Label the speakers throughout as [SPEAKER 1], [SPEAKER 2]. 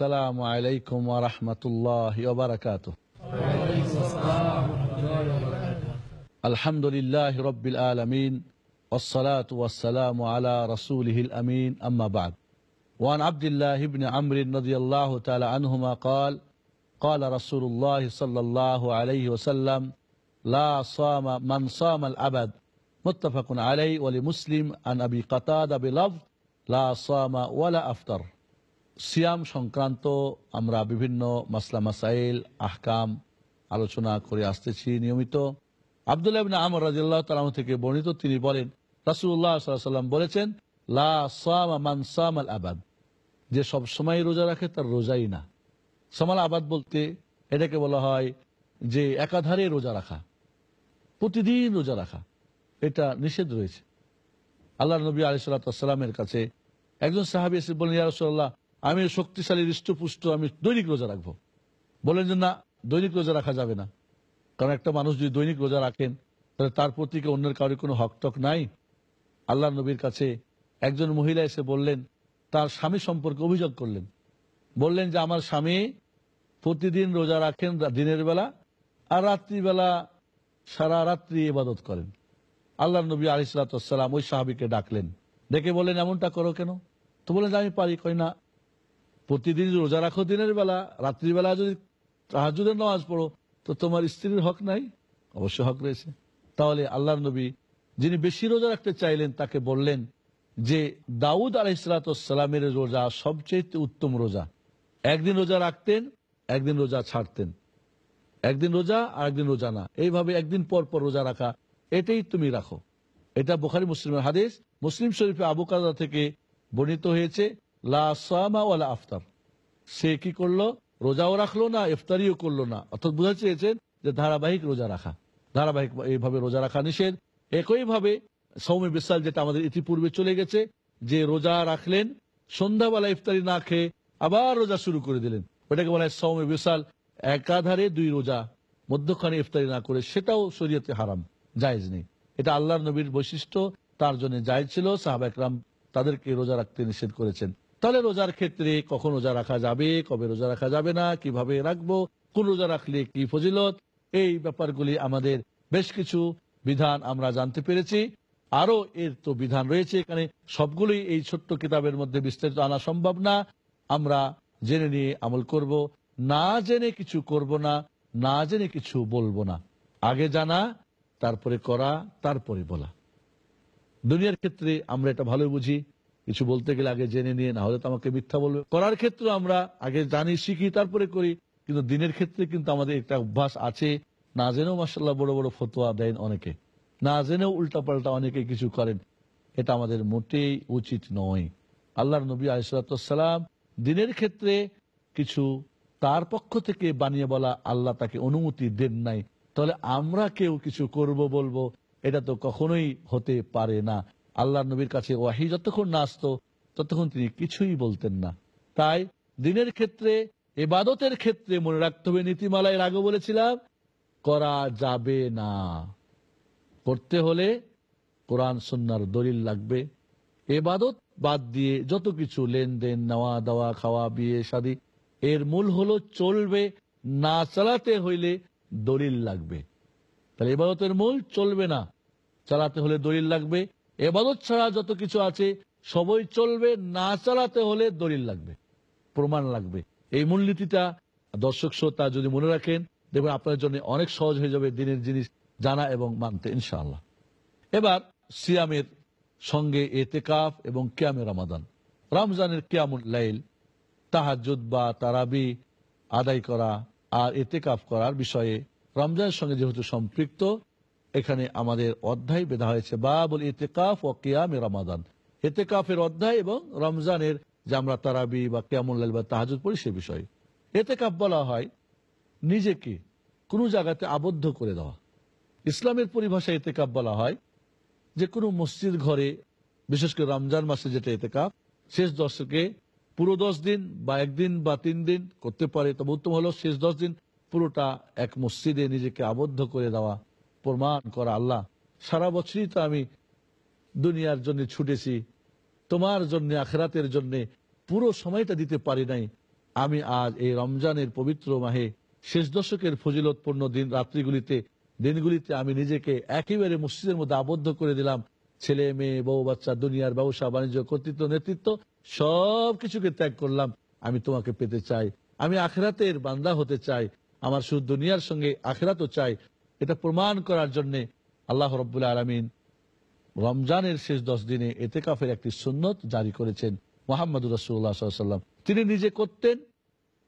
[SPEAKER 1] السلام عليكم ورحمة الله وبركاته. الحمد لله رب العالمين والصلاة والسلام على رسوله الأمين أما بعد. وعن عبد الله بن عمرو رضي الله تعالى عنهما قال قال رسول الله صلى الله عليه وسلم لا صام من صام الأبد متفق عليه ولمسلم عن أبي قتادة بلفظ لا صام ولا أفطر. সিয়াম সংক্রান্ত আমরা বিভিন্ন মাসলা মাসাইল, আহকাম আলোচনা করে আসতেছি নিয়মিত। আবদুল্লাহ ইবনে আমর রাজিয়াল্লাহ তালাম থেকে বর্ণিত তিনি বলেন রাসুল্লাহ সাল্লাম বলেছেন, লা সাম সাম আল আবাদ। যে সব সময় রোজা রাখে তার রোজাই না। সামাল আবাদ বলতে এটাকে বলা হয় যে একাধারে রোজা রাখা, প্রতিদিন রোজা রাখা, এটা নিষেধ রয়েছে। আল্লাহ নবী আলিসাল্লামের কাছে একজন সাহাবি এসে বলেন ইয়ারসোল্লাহ আমি শক্তিশালী, হৃষ্টপুষ্ট, আমি দৈনিক রোজা রাখব। বলেন যে না, দৈনিক রোজা রাখা যাবে না। কারণ একটা মানুষ যদি দৈনিক রোজা রাখেন, তাহলে তার প্রতি অন্যের কারোর কোনো হকটক নাই? আল্লাহ নবীর কাছে একজন মহিলা এসে বললেন, তার স্বামী সম্পর্কে অভিযোগ করলেন। বললেন যে, আমার স্বামী প্রতিদিন রোজা রাখেন দিনের বেলা আর রাত্রিবেলা সারা রাত্রি ইবাদত করেন। আল্লাহ নবী আলিসাল্লাম ওই সাহাবিকে ডাকলেন। ডেকে বললেন, এমনটা করো কেন? তো বলেন যে, আমি পারি, কই না? প্রতিদিন রোজা রাখো দিনের বেলা রাত্রিবেলা যদি তাহাজুদের নামাজ পড়ো, তো তোমার স্ত্রীর হক নাই? অবশ্যই হক রয়েছে। তাহলে আল্লাহ নবী যিনি বেশি রোজা রাখতে চাইলেন, তাকে বললেন যে, দাউদ আলহিসালামের রোজা সবচেয়ে উত্তম রোজা। একদিন রোজা রাখতেন, একদিন রোজা ছাড়তেন। একদিন রোজা আর একদিন রোজা না। এইভাবে একদিন পর পর রোজা রাখা, এটাই তুমি রাখো। এটা বোখারি, মুসলিমের হাদিস। মুসলিম শরীফে আবু কাদা থেকে বর্ণিত হয়েছে আফতার। সে কি করল? রোজাও রাখল না, ইফতারিও করল না। অর্থাৎ চেয়েছেন যে ধারাবাহিক রোজা রাখা। ধারাবাহিক এইভাবে রোজা রাখা নিষেধ। একইভাবে সৌম্য বিশাল যেটা আমাদের ইতিপূর্বে চলে গেছে, যে রোজা রাখলেন, সন্ধ্যাবেলা ইফতারি না খেয়ে আবার রোজা শুরু করে দিলেন। ওটাকে বলা হয় সৌম্য বিশাল একাধারে দুই রোজা, মধ্যখানে ইফতারি না করে, সেটাও শরীয়তে হারাম, জায়েজ নেই। এটা আল্লাহ নবীর বৈশিষ্ট্য, তার জন্য জায়েজ ছিল সাহাবা একরাম তাদেরকে রোজা রাখতে নিষেধ করেছেন। তাহলে রোজার ক্ষেত্রে কখন রোজা রাখা যাবে, কবে রোজা রাখা যাবে না, কীভাবে রাখব, কোন রোজা রাখলে কি ফজিলত, এই ব্যাপারগুলি আমাদের বেশ কিছু বিধান আমরা জানতে পেরেছি। আরও এর তো বিধান রয়েছে, এখানে সবগুলি এই ছোট্ট কিতাবের মধ্যে বিস্তারিত আনা সম্ভব না। আমরা জেনে নিয়ে আমল করব, না জেনে কিছু করব না না জেনে কিছু বলব না। আগে জানা, তারপরে করা, তারপরে বলা। দুনিয়ার ক্ষেত্রে আমরা এটা ভালো বুঝি কিছু বলতে গেলে আগে জেনে নিয়ে, না হলে তো আমাকে মিথ্যা বলবে। করার ক্ষেত্রে আমরা আগে জানি, শিখি, তারপরে করি। কিন্তু দিনের ক্ষেত্রে কিন্তু আমাদের একটা অভ্যাস আছে। না জেনেও মাসাল্লাহ বড় বড় ফতোয়া দেন অনেকে। না জেনেও উল্টাপাল্টা অনেকে কিছু করেন। এটা আমাদের মোটেই উচিত নয়। আল্লাহর নবী আলিসাল্লাম দিনের ক্ষেত্রে কিছু তার পক্ষ থেকে বানিয়ে বলা আল্লাহ তাকে অনুমতি দেন নাই। তাহলে আমরা কেউ কিছু করব বলব, এটা তো কখনোই হতে পারে না। আল্লাহ নবীর কাছে ওয়াহি যতক্ষণ না আসতো, ততক্ষণ তিনি কিছুই বলতেন না। তাই দিনের ক্ষেত্রে এবাদতের ক্ষেত্রে মনে রাখতে হবে, নীতিমালায় আগে বলেছিলাম, করা যাবে না। করতে হলে কোরআন সন্ন্যার দলিল লাগবে। এবাদত বাদ দিয়ে যত কিছু, লেনদেন, নেওয়া দেওয়া, খাওয়া, বিয়ে, শাদী, এর মূল হলো চলবে, না চালাতে হইলে দলিল লাগবে। তাহলে এবাদতের মূল চলবে না, চালাতে হলে দলিল লাগবে এবাদত ছাড়া যত কিছু আছে, সবই চলবে, না চালাতে হলে দলিল লাগবে, প্রমাণ লাগবে। এই মূলনীতিটা দর্শক শ্রোতা যদি মনে রাখেন, দেখবেন আপনার জন্য অনেক সহজ হয়ে যাবে দিনের জিনিস জানা এবং মানতে, ইনশাআল্লাহ। এবার সিয়ামের সঙ্গে এতেকাফ এবং কিয়ামে রমাদান। রমজানের কিয়ামুল লাইল তাহাজুদ বা তারাবি আদায় করা আর এতেকাফ করার বিষয়ে রমজানের সঙ্গে যেহেতু সম্পৃক্ত এখানে আমাদের অধ্যায় বেঁধা হয়েছে, বাবুল ইতেকাফ ও কিয়াম রমাদান। এতেকাফের অধ্যায় এবং রমজানের যে আমরা তারাবি বা কিয়ামুল্লাল বা তাহাজুদ পড়ি সে বিষয়ে। এতেকাফ বলা হয়, নিজেকে কোনো জায়গাতে আবদ্ধ করে দেওয়া। ইসলামের পরিভাষায় এতেকাফ বলা হয়, যে কোনো মসজিদ ঘরে, বিশেষ করে রমজান মাসে যেটা এতেকাফ শেষ দশকে পুরো দশ দিন বা একদিন বা তিন দিন করতে পারে। তবে উত্তম হলো শেষ দশ দিন পুরোটা এক মসজিদে নিজেকে আবদ্ধ করে দেওয়া। প্রমাণ করা আল্লাহ। সারা বছরই তো আমি দুনিয়ার জন্য ছুটেছি, তোমার জন্য, আখরাতের জন্য পুরো সময়টা দিতে পারি নাই। আমি আজ এই রমজানের পবিত্র মাহে শেষ দশকের ফজিলতপূর্ণ দিন, রাত্রিগুলিতে, দিনগুলিতে আমি নিজেকে একেবারে মসজিদের মধ্যে আবদ্ধ করে দিলাম। ছেলে, মেয়ে, বউ, বাচ্চা, দুনিয়ার ব্যবসা, বাণিজ্য, কর্তৃত্ব, নেতৃত্ব, সব কিছুকে ত্যাগ করলাম। আমি তোমাকে পেতে চাই। আমি আখরাতের বান্দা হতে চাই। আমার শুধু দুনিয়ার সঙ্গে আখরাতও চাই। এটা প্রমাণ করার জন্য আল্লাহ রব্বুল্লাহ আলমিন রমজানের শেষ দশ দিনে এতেকাফের একটি সুন্নত জারি করেছেন মোহাম্মদ রসুল্লাহ সাল্লাম তিনি নিজে করতেন,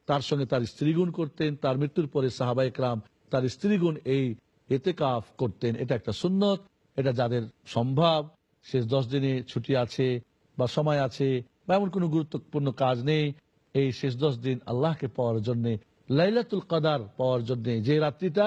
[SPEAKER 1] তার সঙ্গে তার স্ত্রীগুণ করতেন, তার মৃত্যুর পরে সাহাবা ইকরাম তার স্ত্রীগুণ এই এতেকাফ করতেন। এটা একটা সুন্নত, এটা যাদের সম্ভব, শেষ দশ দিনে ছুটি আছে বা সময় আছে বা এমন কোনো গুরুত্বপূর্ণ কাজ নেই, এই শেষ দশ দিন আল্লাহকে পাওয়ার জন্য, লাইলাতুল কাদার পাওয়ার জন্য যে রাত্রিটা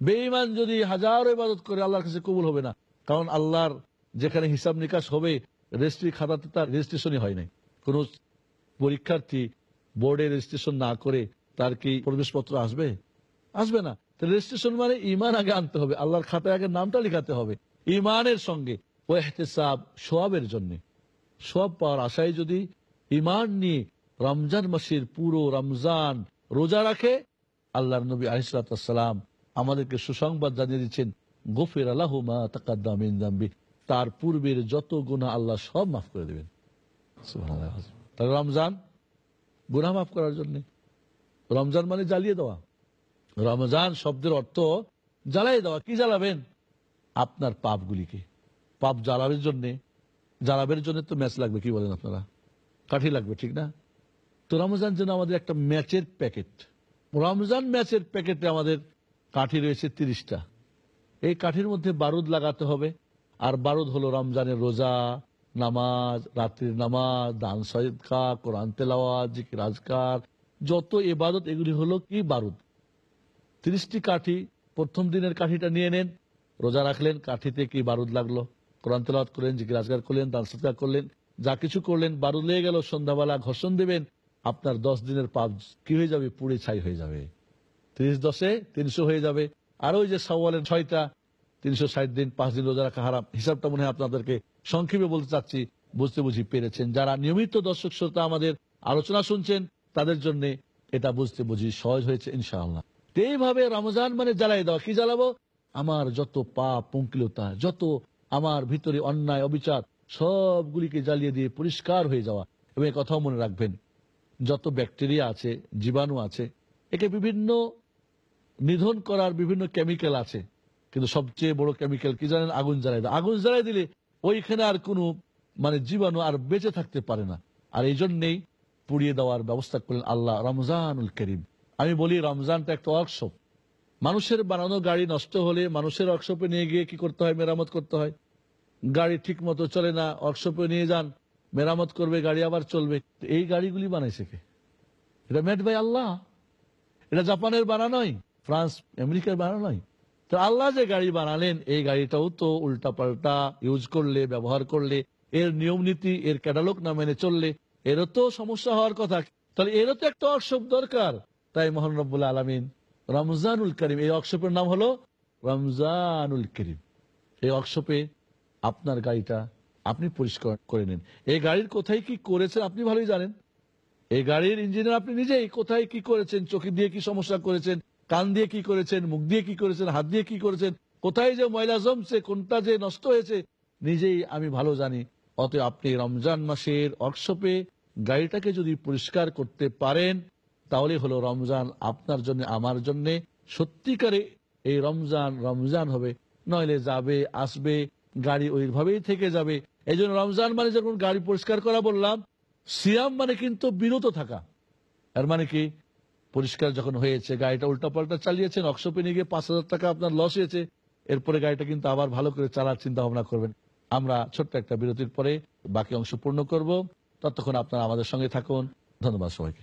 [SPEAKER 1] বেঈমান যদি হাজারো ইবাদত করে আল্লাহর কাছে কবুল হবে না, কারণ আল্লাহর যেখানে হিসাব নিকাশ হবে, রেজিস্ট্রি খাতাতে তার রেজিস্ট্রেশনই হয় নাই। কোন পরীক্ষার্থী বোর্ডে রেজিস্ট্রেশন না করে তার কি প্রবেশপত্র আসবে? আসবে না। রেজিস্ট্রেশন মানে ইমান আগে আনতে হবে, আল্লাহর খাতায় আগে নামটা লিখাতে হবে। ইমানের সঙ্গে ও এহতেসাব সোয়াবের জন্য। সোয়াব পাওয়ার আশায় যদি ইমান নিয়ে রমজান মাসের পুরো রমজান রোজা রাখে, আল্লাহর নবী আলিসালাম আমাদেরকে সুসংবাদ জানিয়ে দিচ্ছেন, গোফের আল্লাহ মা তাকাদ্দামিন তার পূর্বের যত গুণা আল্লাহ সব মাফ করে দেবেন। তাহলে রমজান, গুনাহ মাফ করার জন্য। রমজান মানে জ্বালিয়ে দেওয়া। রমজান শব্দের অর্থ জ্বালাই দেওয়া। কি জ্বালাবেন? আপনার পাপগুলিকে। পাপ জ্বালাবের জন্য। জ্বালাবের জন্য তো ম্যাচ লাগবে, কি বলেন আপনারা? কাঠি লাগবে, ঠিক না? তো রমজান যেন আমাদের একটা ম্যাচের প্যাকেট। রমজান ম্যাচের প্যাকেটে আমাদের কাঠি রয়েছে তিরিশটা। এই কাঠির মধ্যে বারুদ লাগাতে হবে। আর বারুদ হলো রমজানের রোজা, নামাজ, রাত্রির নামাজ, দান সৈদকা, কোরআন তেলাওয়াত, জিকির আজকার, যত এবাদত এগুলি হলো কি বারুদ। তিরিশটি কাঠি, প্রথম দিনের কাঠিটা নিয়ে নেন, রোজা রাখলেন, কাঠিতে কি বারুদ লাগল? কোরআন তেলাওয়াত করলেন, জিকির রাজগার করলেন, দান সৎকার করলেন, যা কিছু করলেন, বারুদ লেগে গেল, সন্ধ্যাবেলা ঘর্ষণ দেবেন, আপনার দশ দিনের পাপ কি হয়ে যাবে? পুড়ে ছাই হয়ে যাবে। তিরিশ দশে তিনশো হয়ে যাবে। আর ওই যে সওয়ালের ছয়টা, তিনশো ষাট দিন, পাঁচ দিন রোজা রাখা হারাম, হিসাবটা মনে হয় আপনাদেরকে সংক্ষেপে বলতে চাচ্ছি, বুঝতে বুঝি পেরেছেন। যারা নিয়মিত দর্শক শ্রোতা আমাদের আলোচনা শুনছেন, তাদের জন্য এটা বুঝতে বুঝি সহজ হয়েছে, ইনশাআল্লাহ। এইভাবে রমজান মানে জ্বালাই দেওয়া। কি জ্বালাবো? আমার যত পাপ পঙ্কিলতা যত আমার ভিতরে অন্যায়, অবিচার, সবগুলিকে জ্বালিয়ে দিয়ে পরিষ্কার হয়ে যাওয়া। এবং কথাও মনে রাখবেন, যত ব্যাকটেরিয়া আছে, জীবাণু আছে, একে বিভিন্ন নিধন করার বিভিন্ন কেমিক্যাল আছে। কিন্তু সবচেয়ে বড় কেমিক্যাল কি জানেন? আগুন জ্বালাই দেয়। আগুন জ্বালাই দিলে ওইখানে আর কোনো মানে জীবাণু আর বেঁচে থাকতে পারে না। আর এই জন্যেই পুড়িয়ে দেওয়ার ব্যবস্থা করলেন আল্লাহ রমজানুল করিম। আমি বলি, রমজানটা একটা ওয়ার্কশপ মানুষের বানানো গাড়ি নষ্ট হলে মানুষের ওয়ার্কশপে নিয়ে গিয়ে কি করতে হয়? মেরামত করতে হয়। গাড়ি ঠিক মতো চলে না ওয়ার্কশপে নিয়ে যান, মেরামত করবে, গাড়ি আবার চলবে। এই গাড়িগুলি বানাইছে কে? এটা মেড বাই আল্লাহ। এটা জাপানের বানানোই ফ্রান্স, আমেরিকার বানানোই তো আল্লাহ যে গাড়ি বানালেন, এই গাড়িটাও তো উল্টা পাল্টা ইউজ করলে, ব্যবহার করলে, এর নিয়ম নীতি এর ক্যাটালগ না মেনে চললে, এরও তো সমস্যা হওয়ার কথা। তাহলে এরও তো একটা ওয়ার্কশপ দরকার। তাই মোহান রব্বুল আলমিন রমজানুল করিম, এই ওয়ার্কশপের নাম হলো রমজানুল করিম। এই ওয়ার্কশপে আপনার গাড়িটা আপনি পরিষ্কার করে নিন। এই গাড়ির কোথায় কি করেছেন আপনি ভালোই জানেন। এই গাড়ির ইঞ্জিনিয়ার আপনি নিজেই কোথায় কি করেছেন, চোখে দিয়ে কি সমস্যা করেছেন কান দিয়ে কি করেছেন, মুখ দিয়ে কি করেছেন, হাত দিয়ে কি করেছেন, কোথায় যে ময়লা জমছে, কোনটা যে নষ্ট হয়েছে, নিজেই আমি ভালো জানি। অতএব আপনি রমজান মাসের ওয়ার্কশপে গাড়িটাকে যদি পরিষ্কার করতে পারেন, তাহলে হলো রমজান আপনার জন্য, আমার জন্য সত্যিকারে এই রমজান রমজান হবে। নইলে যাবে, আসবে, গাড়ি ওইভাবেই থেকে যাবে। এই জন্য রমজান মানে যখন গাড়ি পরিষ্কার করা বললাম, সিয়াম মানে কিন্তু বিরত থাকা। এর মানে কি? পরিষ্কার যখন হয়েছে, গাড়িটা উল্টাপাল্টা চালিয়েছেন অক্সপে নিয়ে গিয়ে পাঁচ হাজার টাকা আপনার লস হয়েছে। এরপরে গাড়িটা কিন্তু আবার ভালো করে চালার চিন্তা ভাবনা করবেন। আমরা ছোট্ট একটা বিরতির পরে বাকি অংশ পূর্ণ করব। ততক্ষণ আপনারা আমাদের সঙ্গে থাকুন। ধন্যবাদ সবাইকে।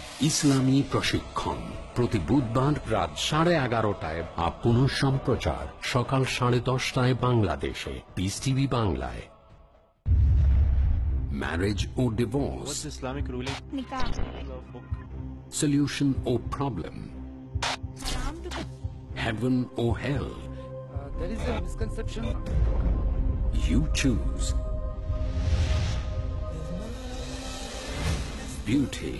[SPEAKER 2] ইসলামী প্রশিক্ষণ। প্রতি বুধবার রাত সাড়ে এগারোটায় আর সম্প্রচার সকাল সাড়ে দশটায় বাংলাদেশে। পিস টিভি বাংলায়। ম্যারেজ ও ডিভোর্স ইসলামিক রুলিং সলিউশন ও
[SPEAKER 3] প্রবলেম হ্যাভেন ও হেলসেপশন
[SPEAKER 2] you choose beauty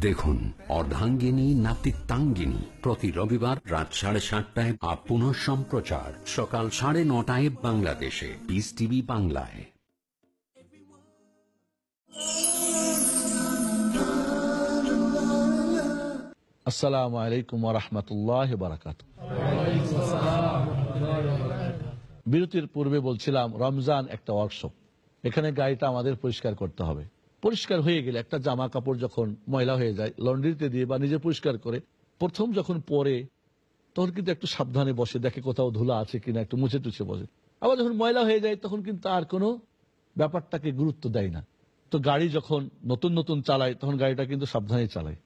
[SPEAKER 2] দেখুন, অর্ধাঙ্গিনী, নাতিত্বাঙ্গিনী। প্রতি রবিবার রাত সাড়ে সাতটায় আপ পুনঃ সম্প্রচার। সকাল সাড়ে নটায় বাংলাদেশে। পিস টিভি বাংলায়।
[SPEAKER 1] আসসালামু আলাইকুম রহমতুল্লাহ বারাকাত বিরতির পূর্বে বলছিলাম, রমজান একটা ওয়ার্কশপ এখানে গাড়িটা আমাদের পরিষ্কার করতে হবে। পরিষ্কার হয়ে গেলে একটা জামা কাপড় যখন ময়লা হয়ে যায়, লন্ড্রিতে দিয়ে বা নিজে পরিষ্কার করে, প্রথম যখন পরে, তখন কিন্তু একটু সাবধানে বসে, দেখে কোথাও ধুলা আছে কিনা, একটু মুছে টুছে বসে। আবার যখন ময়লা হয়ে যায়, তখন কিন্তু আর কোনো ব্যাপারটাকে গুরুত্ব দেয় না। তো গাড়ি যখন নতুন নতুন চালায়, তখন গাড়িটা কিন্তু সাবধানে চালায়।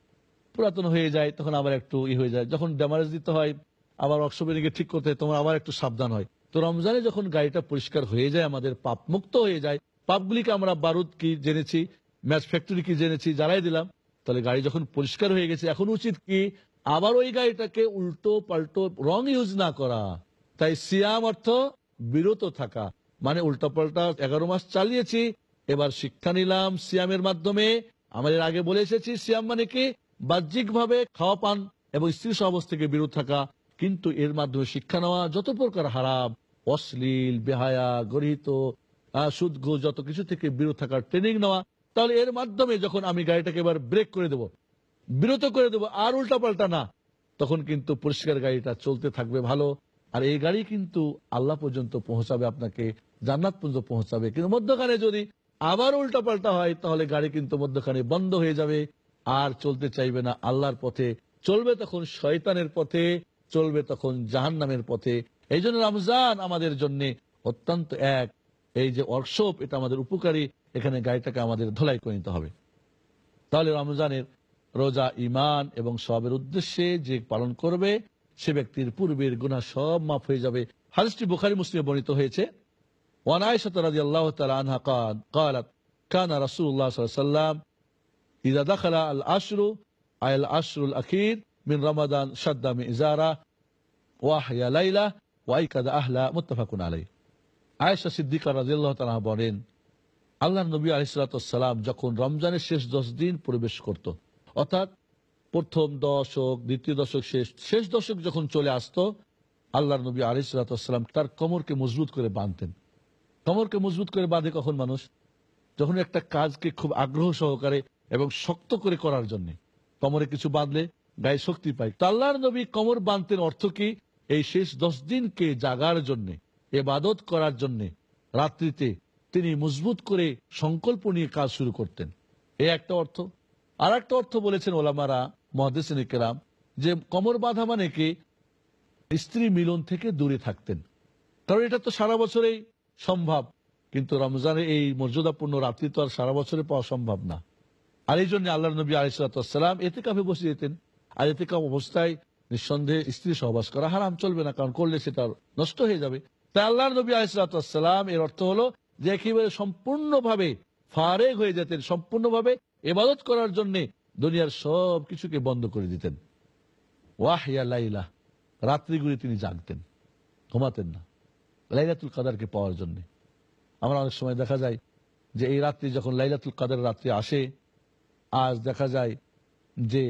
[SPEAKER 1] পুরাতন হয়ে যায়, তখন আবার একটু ই হয়ে যায়। যখন ড্যামারেজ দিতে হয়, আবার অক্সিজেনকে ঠিক করতে হয়, তখন আবার একটু সাবধান হয়। তো রমজানে যখন গাড়িটা পরিষ্কার হয়ে যায়, আমাদের পাপ মুক্ত হয়ে যায়, পাপগুলিকে আমরা বারুদ কি জেনেছি ম্যাচ ফ্যাক্টরি কি জেনেছি জ্বালাই দিলাম। তাহলে গাড়ি যখন পরিষ্কার হয়ে গেছে এখন উচিত কি আবার ওই গাড়িটাকে উল্টো পাল্টো রং ইউজ না করা। তাই সিয়াম অর্থ বিরত থাকা। মানে উল্টো পাল্টা এগারো মাস চালিয়েছি এবার শিক্ষা নিলাম সিয়ামের মাধ্যমে। আমাদের আগে বলে এসেছি সিয়াম মানে কি? বাহ্যিক ভাবে খাওয়া পান এবং স্ত্রী সহবাস থেকে বিরত থাকা। কিন্তু এর মাধ্যমে শিক্ষা নেওয়া যত প্রকার হারাম। অশ্লীল বেহায়া গরিহিত আহ, সুদ যত কিছু থেকে বিরত থাকার ট্রেনিং নেওয়া। তাহলে এর মাধ্যমে যখন আমি গাড়িটাকে এবার ব্রেক করে দেব, বিরত করে দেব, আর উল্টা পাল্টা না, তখন কিন্তু পরিষ্কার গাড়িটা চলতে থাকবে ভালো। আর এই গাড়ি কিন্তু আল্লাহ পর্যন্ত পৌঁছাবে, আপনাকে জান্নাত পর্যন্ত পৌঁছাবে। কিন্তু মধ্যখানে যদি আবার উল্টাপাল্টা হয়, তাহলে গাড়ি কিন্তু মধ্যখানে বন্ধ হয়ে যাবে। আর চলতে চাইবে না আল্লাহর পথে। চলবে তখন শয়তানের পথে, চলবে তখন জাহান নামের পথে। এই জন্য রমজান আমাদের জন্য অত্যন্ত এক এই যে ওয়ার্কশপ এটা আমাদের উপকারী এখানে গাড়িটাকে আমাদের ধোলাই করে নিতে হবে তাহলে রমজানের রোজা ইমান এবং সবের উদ্দেশ্যে যে পালন করবে সে ব্যক্তির পূর্বের গুণা সব মাফ হয়ে যাবে হাদিসটি বুখারি মুসলিমে বর্ণিত হয়েছে وعن عائشة رضي الله تعالى عنها قال قالت كان رسول الله صلى الله عليه وسلم إذا دخل العشر أي العشر الأخير من رمضان شد من إزارة وأحيا ليلة وأيكد أهلا متفق عليه আয়েশা সিদ্দিকা রাজিয়াল্লাহ তালা বলেন আল্লাহ নবী আলিসাল্লাম যখন রমজানের শেষ দশ দিন প্রবেশ করত, অর্থাৎ প্রথম দশক, দ্বিতীয় দশক, শেষ শেষ দশক যখন চলে আসত আল্লাহ নবী আলিসাল্লাম তার কোমরকে মজবুত করে বাঁধতেন। কোমরকে মজবুত করে বাঁধে কখন মানুষ? যখন একটা কাজকে খুব আগ্রহ সহকারে এবং শক্ত করে করার জন্য। কোমরে কিছু বাঁধলে গায়ে শক্তি পায়। তো আল্লাহর নবী কোমর বাঁধতেন অর্থ কি? এই শেষ দশ দিনকে জাগার জন্য। এবাদত করার জন্য রাত্রিতে তিনি মজবুত করে সংকল্প নিয়ে কাজ শুরু করতেন। এই একটা অর্থ। আর একটা অর্থ বলেছেন ওলামারা মহাদেসিন কেরাম, যে কমর বাঁধা মানে কি? স্ত্রী মিলন থেকে দূরে থাকতেন। কারণ এটা তো সারা বছরেই সম্ভব। কিন্তু রমজানের এই মর্যাদাপূর্ণ রাত্রি তো আর সারা বছরে পাওয়া সম্ভব না। আর এই জন্য আল্লাহ নবী আলিসাল্লাম এতে কাপে বসে যেতেন। আর এতে কাপ অবস্থায় নিঃসন্দেহে স্ত্রী সহবাস করা হারাম, চলবে না, কারণ করলে সেটা নষ্ট হয়ে যাবে। তাই আল্লাহ নবী আলিসাল্লাম এর অর্থ হলো যে একেবারে সম্পূর্ণভাবে ফারেক হয়ে যেতেন, সম্পূর্ণভাবে এবাদত করার জন্য দুনিয়ার সব কিছুকে বন্ধ করে দিতেন। ওয়াহিয়া লাইলা, রাত্রিগুলি তিনি জাগতেন, ঘুমাতেন না, লাইলাতুল কাদারকে পাওয়ার জন্য। আমরা অনেক সময় দেখা যায় যে এই রাত্রি যখন লাইলাতুল কাদার রাত্রি আসে, আজ দেখা যায় যে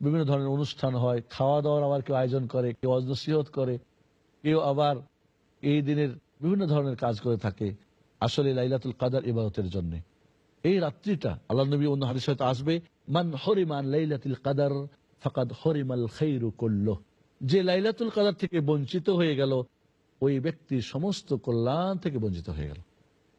[SPEAKER 1] বিভিন্ন ধরনের অনুষ্ঠান হয় খাওয়া দাওয়ার আবার কেউ আয়োজন করে, কেউ অজনসিহত করে, কেউ আবার এই দিনের বিভিন্ন ধরনের কাজ করে থাকে আসলে লাইলাতুল কাদার ইবাদতের জন্য। এই রাত্রিটা আল্লাহ নবী অন্য হাদিস হয়তো আসবে, মান হরিমান লাইলাতুল কাদার ফাকাদ হরিমাল খৈরু করল যে লাইলাতুল কাদার থেকে বঞ্চিত হয়ে গেল, ওই ব্যক্তি সমস্ত কল্যাণ থেকে বঞ্চিত হয়ে গেল।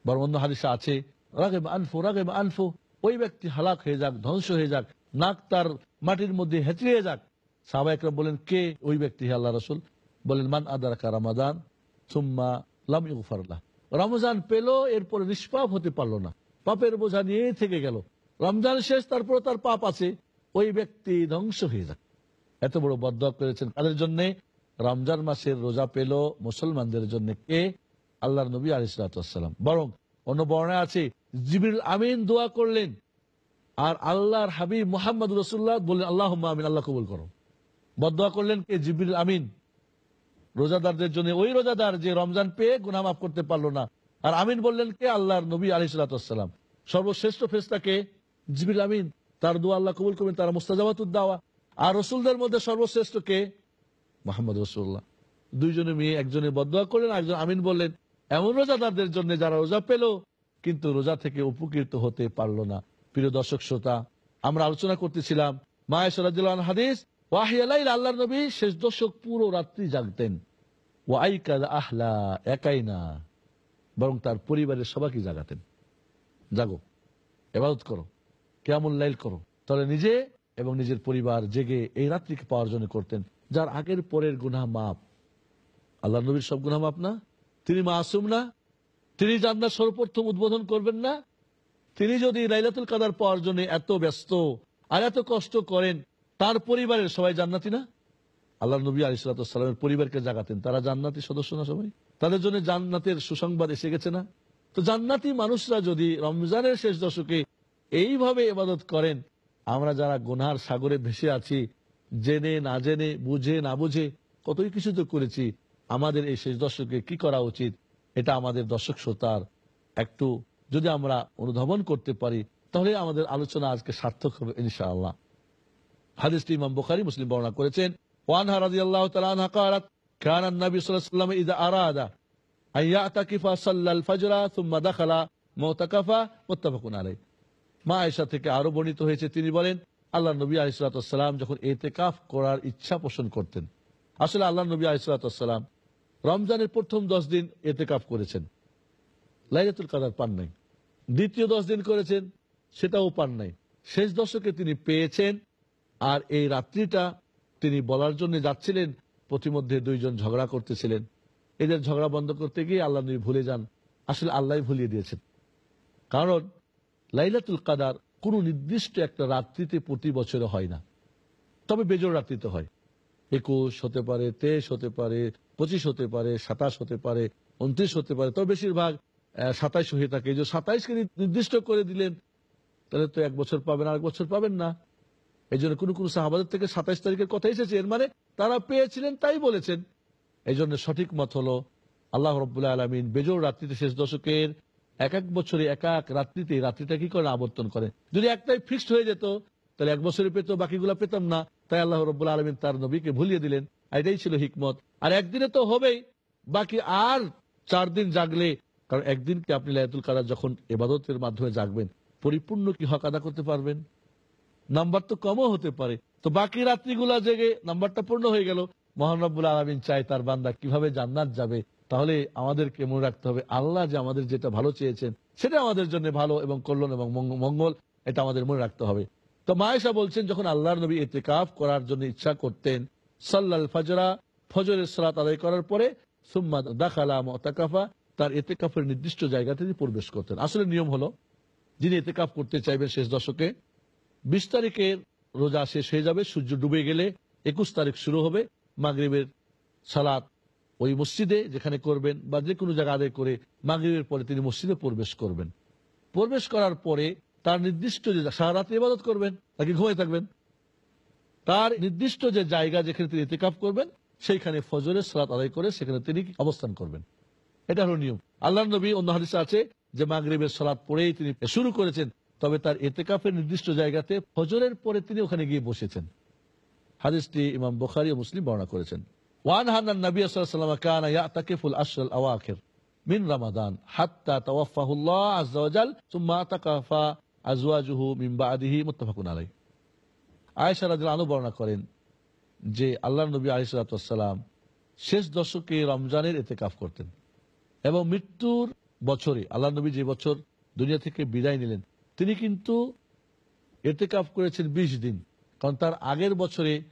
[SPEAKER 1] বরং অন্য হাদিসে আছে, রাগেব আনফু রাগেব আনফু। ওই ব্যক্তি হালাক হয়ে যাক, ধ্বংস হয়ে যাক, নাক তার মাটির মধ্যে হেঁচড়িয়ে যাক। সাহবাইকরা বলেন, কে ওই ব্যক্তি হে আল্লাহ রসুল? বলেন, মান আদার কা রামাদান। সুম্মা লাম ইউফারলা রমজান পেল, এরপরে নিষ্পাপ হতে পারল না। পাপের বোঝা নিয়ে থেকে গেল। রমজান শেষ, তারপরে তার পাপ আছে। ওই ব্যক্তি ধ্বংস হয়ে যাক। এত বড় বদ্ধ করেছেন তাদের জন্য? রমজান মাসের রোজা পেল মুসলমানদের জন্য কে? আল্লাহর নবী আলিসাল্লাম বরং অন্য বর্ণায় আছে জিবির আমিন দোয়া করলেন। আর আল্লাহর হাবিব মোহাম্মদ রসুল্লাহ বললেন আল্লাহ আমিন, আল্লাহ কবুল করো। বদোয়া করলেন কে? জিবির আমিন। রোজাদারদের জন্য ওই রোজাদার যে রমজান পেয়ে গুনা মাফ করতে পারল না। আর আমিন বললেন, কে আল্লাহর নবী আলী সাল্লাম সর্বশ্রেষ্ঠ ফেস্তাকে জিবিল আমিন। তার দু আল্লাহ কবুল করবেন, তারা মুস্তাজাবাতুদ্দাওয়া আর রসুলদের মধ্যে সর্বশ্রেষ্ঠ কে? মোহাম্মদ রসুল্লাহ দুইজনে মেয়ে একজনে বদোয়া করলেন একজন আমিন বললেন, এমন রোজাদারদের জন্য যারা রোজা পেল, কিন্তু রোজা থেকে উপকৃত হতে পারল না। প্রিয় দর্শক, শ্রোতা, আমরা আলোচনা করতেছিলাম মায়েশ্বরাজ হাদিস ওয়াহিয়ালাই আল্লাহ নবী শেষ দশক পুরো রাত্রি জাগতেন। ওয়াইকাদ আহলা, একাই না, বরং তার পরিবারের সবাইকে জাগাতেন। জাগো, এবাদত করো কেমন করো। তাহলে নিজে এবং নিজের পরিবার জেগে এই রাত্রিকে পাওয়ার জন্য করতেন, যার আগের পরের গুনাহ মাপ আল্লাহ নবীর সব গুনাহ মাপ না? তিনি মাসুম না? তিনি জান্নার সর্বপ্রথম উদ্বোধন করবেন না? তিনি যদি লাইলাতুল কাদার পাওয়ার জন্য এত ব্যস্ত আর এত কষ্ট করেন তার পরিবারের সবাই জান্নাতি না? আল্লাহ নবী আলিসাল্লামের পরিবারকে জাগাতেন। তারা জান্নাতি সদস্য না সবাই? তাদের জন্য জান্নাতের সুসংবাদ এসে গেছে না? তো জান্নাতি মানুষরা যদি রমজানের শেষ দশকে এইভাবে এবাদত করেন, আমরা যারা গুনহার সাগরে ভেসে আছি, জেনে, না জেনে, বুঝে, না বুঝে, কতই কিছু তো করেছি, আমাদের এই শেষ দশকে কি করা উচিত? এটা আমাদের দর্শক শ্রোতার একটু যদি আমরা অনুধাবন করতে পারি, তাহলে আমাদের আলোচনা আজকে সার্থক হবে ইনশাআল্লাহ। হাদিসটি ইমাম বুখারী মুসলিম বর্ণনা করেছেন ওয়ানহা রাদিয়াল্লাহু তাআলা আনহা قالت كان النبي صلى الله عليه وسلم اذا اراد ان يعتكف صلى الفجر ثم دخل معتكفا متفق عليه মা আয়েশা থেকে আরো বর্ণিত হয়েছে তিনি বলেন আল্লাহ নবী আলিসাল্লাম যখন এতেকাফ করার ইচ্ছা পোষণ করতেন আসলে আল্লাহ নবী আলিসাল্লাম রমজানের প্রথম দশ দিন এতেকাফ করেছেন লাইলাতুল কাদার পান নাই দ্বিতীয় দশ দিন করেছেন সেটাও পান নাই শেষ দশকে তিনি পেয়েছেন আর এই রাত্রিটা তিনি বলার জন্য যাচ্ছিলেন প্রতিমধ্যে দুইজন ঝগড়া করতেছিলেন। এদের ঝগড়া বন্ধ করতে গিয়ে আল্লাহ নবী ভুলে যান। আসলে আল্লাহ ভুলিয়ে দিয়েছেন। কারণ লাইলাতুল কাদার কোনো নির্দিষ্ট একটা রাত্রিতে প্রতি বছরে হয় না। তবে বেজোর রাত্রিতে হয়। একুশ হতে পারে, তেইশ হতে পারে, পঁচিশ হতে পারে, সাতাশ হতে পারে, উনত্রিশ হতে পারে, তবে বেশিরভাগ সাতাইশ হয়ে থাকে। যে সাতাইশকে নির্দিষ্ট করে দিলেন, তাহলে তো এক বছর পাবেন আর এক বছর পাবেন না। এই জন্য কোনো কোনো সাহাবাদের থেকে সাতাইশ তারিখের কথা এসেছে। এর মানে তারা পেয়েছিলেন, তাই বলেছেন। এই জন্য সঠিক মত হলো, আল্লাহ রব্বুল্লাহ আলমিন বেজোর রাত্রিতে শেষ দশকের এক এক বছরে এক এক রাত্রিতে, রাত্রিটা কি করে আবর্তন করে? যদি একটাই ফিক্সড হয়ে যেত, তাহলে এক বছরে পেত, বাকিগুলো পেতাম না। তাই আল্লাহ রব্বুল্লাহ আলমিন তার নবীকে ভুলিয়ে দিলেন। এটাই ছিল হিকমত আর একদিনে তো হবেই। বাকি আর চার দিন জাগলে, কারণ একদিনকে আপনি লায়াতুল কাদার যখন এবাদতের মাধ্যমে জাগবেন, পরিপূর্ণ কি হক আদা করতে পারবেন? নাম্বার তো কমও হতে পারে। তো বাকি রাত্রিগুলা জেগে নাম্বারটা পূর্ণ হয়ে গেল। মহানব্বুল আলমিন চাই তার বান্দা কীভাবে জান্নাত যাবে। তাহলে আমাদেরকে মনে রাখতে হবে, আল্লাহ যে আমাদের যেটা ভালো চেয়েছেন, সেটা আমাদের জন্য ভালো এবং কল্যাণ এবং মঙ্গল, এটা আমাদের মনে রাখতে হবে। তো মায়েশা বলছেন, যখন আল্লাহর নবী এতেকাফ করার জন্য ইচ্ছা করতেন, সাল্লাল ফজরা, ফজরের সালাত আদায় করার পরে, সুম্মা দাখালা মতাকাফা, তার এতেকাফের নির্দিষ্ট জায়গা তিনি প্রবেশ করতেন। আসলে নিয়ম হলো, যিনি এতেকাফ করতে চাইবেন শেষ দশকে বিশ তারিখের রোজা শেষ হয়ে যাবে, সূর্য ডুবে গেলে একুশ তারিখ শুরু হবে মাগরিবের সালাত। ওই মসজিদে যেখানে করবেন বা যে কোনো জায়গা আদায় করে মাগরিবের পরে তিনি মসজিদে প্রবেশ করবেন। প্রবেশ করার পরে তার নির্দিষ্ট যে সারা রাত্রি ইবাদত করবেন, নাকি ঘুমিয়ে থাকবেন? তার নির্দিষ্ট যে জায়গা যেখানে তিনি ইতিকাফ করবেন, সেইখানে ফজরের সালাত আদায় করে সেখানে তিনি অবস্থান করবেন। এটা হলো নিয়ম। আল্লাহ নবী অন্য হাদিসে আছে যে মাগরিবের সালাত পড়েই তিনি শুরু করেছেন তবে তার এতেকাফের নির্দিষ্ট জায়গাতে ফজরের পরে তিনি ওখানে গিয়ে বসেছেন। হাদিসটি ইমাম বুখারী ও মুসলিম বর্ণনা করেছেন। ওয়ান হান্নান নবী ওয়াসাল্লাম কানা আশরাল আওয়াখির মিন হাত্তা তাওয়াফাহুল্লাহ সুম্মা আজওয়াজুহু মিন বাদিহি মুত্তাফাকুন আয়েশা রাদিয়াল্লাহু আনহা বর্ণনা করেন যে আল্লাহর নবী সালাম শেষ দশকে রমজানের এতেকাফ করতেন এবং মৃত্যুর বছরে আল্লাহ নবী যে বছর দুনিয়া থেকে বিদায় নিলেন তিনি কিন্তু এতেকাফ করেছেন ২০ দিন। কারণ তার আগের বছরে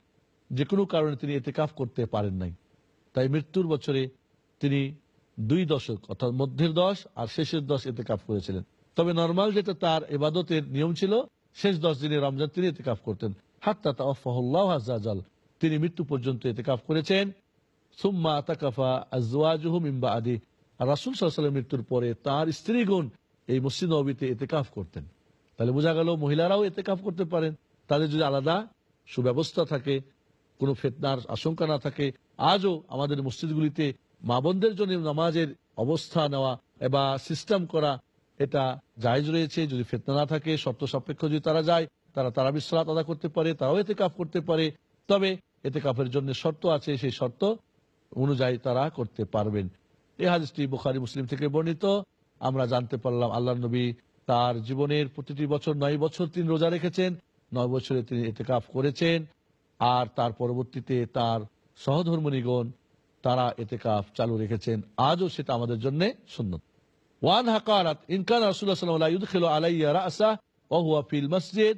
[SPEAKER 1] যে কোনো কারণে তিনি এতেকাফ করতে পারেন নাই। তাই মৃত্যুর বছরে তিনি দুই দশক, অর্থাৎ মধ্যের দশ আর শেষের দশ এতেকাফ করেছিলেন। তবে নর্মাল যেটা তার এবাদতের নিয়ম ছিল, শেষ দশ দিনে রমজান তিনি এতেকাফ করতেন। হাত্তা আজাল তিনি মৃত্যু পর্যন্ত এতেকাফ করেছেন। সুম্মা আতাকাফা আজওয়াজুহু মিম্বা আদি রাসুল সাল্লামের মৃত্যুর পরে তার স্ত্রীগণ এই মসজিদ নবীতে এতে এতেকাফ করতেন। তাহলে বোঝা গেল মহিলারাও এতেকাফ করতে পারেন। তাদের যদি আলাদা সুব্যবস্থা থাকে, কোনো ফেতনার আশঙ্কা না থাকে, আজও আমাদের মসজিদগুলিতে মা বোনদের জন্য নামাজের অবস্থা নেওয়া বা সিস্টেম করা, এটা জায়জ রয়েছে। যদি ফেতনা না থাকে, শর্ত সাপেক্ষ যদি তারা যায়, তারা তারা বিশ্বরাত আদা করতে পারে, তারাও এতে কাপ করতে পারে। তবে এতে কাপের জন্য শর্ত আছে, সেই শর্ত অনুযায়ী তারা করতে পারবেন। এই হাদিসটি বুখারি, মুসলিম থেকে বর্ণিত। আমরা জানতে পারলাম আল্লাহ নবী তার জীবনের প্রতিটি বছর নয় বছর তিনি রোজা রেখেছেন, নয় বছরে তিনি এতেকাফ করেছেন, আর তার পরবর্তীতে তার সহধর্মনীগণ তারা এতেকাফ চালু রেখেছেন। আজও সেটা আমাদের জন্য সুন্নত। ওয়ান হাকারাত ইনকান আলাইহি আলাইয়া মসজিদ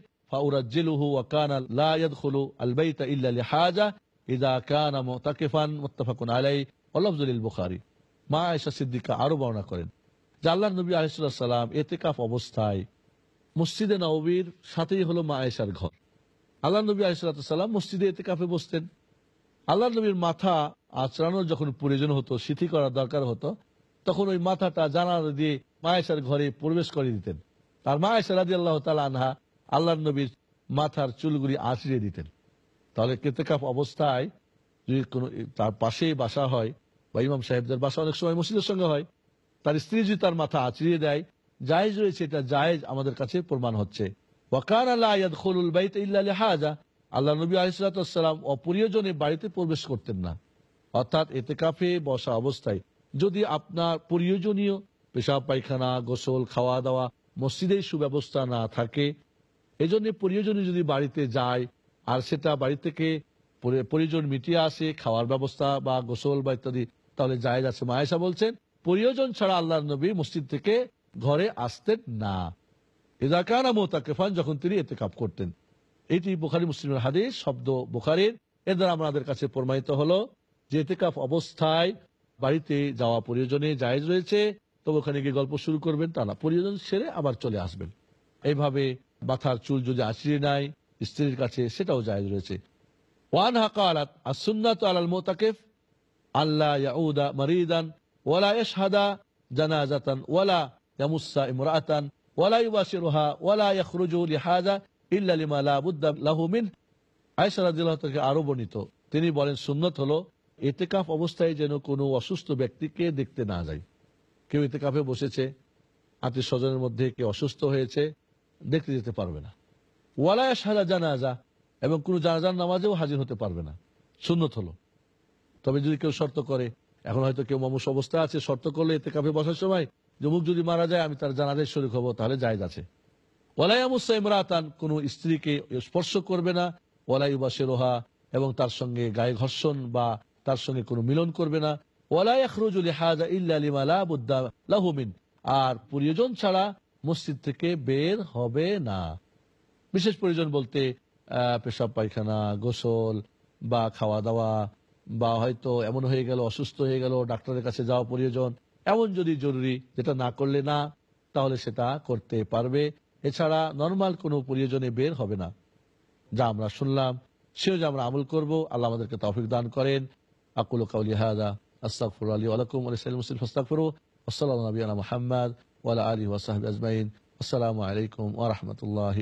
[SPEAKER 1] কানা আল সিদ্দিকা আরও বর্ণনা করেন। যে আল্লাহর নবী আলাইহিস সালাম এতেকাফ অবস্থায় মসজিদে নববীর সাথেই হলো মা আয়েশার ঘর। আল্লাহ নবী আলাইসালাম মসজিদে এতে কাপে বসতেন। আল্লাহ নবীর মাথা আচড়ানোর যখন প্রয়োজন হতো, সিথি করার দরকার হতো, তখন ওই মাথাটা জানালা দিয়ে মায়েশার ঘরে প্রবেশ করে দিতেন। আর মায়েশা রাজি আল্লাহ তালা আনহা আল্লাহ নবীর মাথার চুলগুলি আঁচড়িয়ে দিতেন। তাহলে কেতেকাপ অবস্থায় যদি কোনো তার পাশেই বাসা হয় বা ইমাম সাহেবদের বাসা অনেক সময় মসজিদের সঙ্গে হয় তার স্ত্রী যদি তার মাথা আঁচড়িয়ে দেয়, জায়েজ রয়েছে এটা জায়েজ আমাদের কাছে প্রমাণ হচ্ছে। ওয়াকার আল্লাহ ইয়াদখুলুল বাইত ইল্লা লিহাজা। আল্লাহ নবী আলাইসালাম অপ্রিয়জনে বাড়িতে প্রবেশ করতেন না। অর্থাৎ এতেকাফে বসা অবস্থায় যদি আপনার প্রয়োজনীয় পেশাব পায়খানা, গোসল খাওয়া দাওয়া মসজিদের সুব্যবস্থা না থাকে, এজন্য প্রয়োজনীয় যদি বাড়িতে যায় আর সেটা বাড়ি থেকে পরি- প্রয়োজন মিটিয়ে আসে, খাওয়ার ব্যবস্থা বা গোসল বা ইত্যাদি, তাহলে জায়েজ আছে। মায়েশা বলছেন প্রয়োজন ছাড়া আল্লাহ নবী মসজিদ থেকে ঘরে আসতেন না। ইদাকানা মোতাকেফান, যখন তিনি এতে কাপ করতেন। এটি বোখারি মুসলিমের হাদিস, শব্দ বোখারির। এর দ্বারা আমাদের কাছে প্রমাণিত হলো যে এতেকাফ অবস্থায় বাড়িতে যাওয়া প্রয়োজনে জায়েজ রয়েছে। তবে ওখানে গিয়ে গল্প শুরু করবেন, তা না, প্রয়োজন সেরে আবার চলে আসবেন। এইভাবে মাথার চুল যদি আঁচড়িয়ে নাই স্ত্রীর কাছে সেটাও জায়েজ রয়েছে। ওয়ান হাকালাত আর সুন্নাত আলাল মোতাকেফ আল্লাহ ইয়াউদা মারিদান ওয়ালা ইয়াশহাদা জানাজাতান ওয়ালা ইয়ামুসা ইমরাআতান ওয়ালা ইউবাশিরুহা ওয়ালা ইয়াখরুজু লিহাজা ইল্লা লিমা লা বুদ্দা লাহু মিন আয়েশা রাদিয়াল্লাহু থেকে আরও বর্ণিত। তিনি বলেন, সুন্নত হলো এতেকাফ অবস্থায় যেন কোনো অসুস্থ ব্যক্তিকে দেখতে না যায়। কেউ এতেকাফে বসেছে, আত্মীয় স্বজনের মধ্যে কেউ অসুস্থ হয়েছে, দেখতে যেতে পারবে না। ওয়ালায়া সাজা জানাজা, এবং কোনো জানাজার নামাজেও হাজির হতে পারবে না। সুন্নত হলো। তবে যদি কেউ শর্ত করে এখন হয়তো কেউ মামুস অবস্থা আছে, শর্ত করলে এতে কাপে বসার সময় যে মুখ যদি মারা যায়, আমি তার জানাজের শরীর হব, তাহলে জায়জ আছে। ওয়ালাইয়ামুসা ইমরাতান, কোন স্ত্রীকে স্পর্শ করবে না ওয়ালাই বা সেরোহা এবং তার সঙ্গে গায়ে ঘর্ষণ বা তার সঙ্গে কোনো মিলন করবে না। আর প্রয়োজন ছাড়া মসজিদ থেকে বের হবে না। বিশেষ প্রয়োজন বলতে পেশাব পায়খানা, গোসল বা খাওয়া দাওয়া বা হয়তো এমন হয়ে গেল, অসুস্থ হয়ে গেল, ডাক্তারের কাছে যাওয়া প্রয়োজন, এমন যদি জরুরি যেটা না করলে না, তাহলে সেটা করতে পারবে। এছাড়া নর্মাল কোনো প্রয়োজনে বের হবে না। যা আমরা শুনলাম, সেও যে আমরা আমল করব, আল্লাহ আমাদেরকে তৌফিক দান করেন। আকুল কাউলি হাদা আলী ওয়ালাকুম ওয়া লিসাইল মুসলিম ফাস্তাগফিরু ওয়াসসালামু নবিয়ানা মুহাম্মদ ওয়া আলা আলিহি ওয়া সাহবিহি আজমাইন। আসসালামু আলাইকুম ওয়া রাহমাতুল্লাহি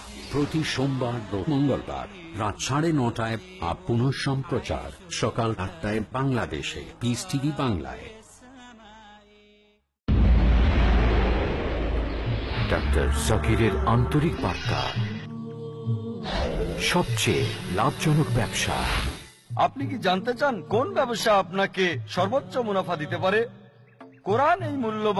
[SPEAKER 2] প্রতি সোমবার ও মঙ্গলবার রাত সাড়ে নটায় আপ পুনঃ সম্প্রচার। সকাল আটটায় বাংলাদেশে। পিস টিভি বাংলায়।
[SPEAKER 4] ডাক্তার জাকিরের আন্তরিক বার্তা। সবচেয়ে লাভজনক ব্যবসা।
[SPEAKER 5] আপনি কি জানতে চান কোন ব্যবসা আপনাকে সর্বোচ্চ মুনাফা দিতে পারে? কোরআন এই মূল্যবান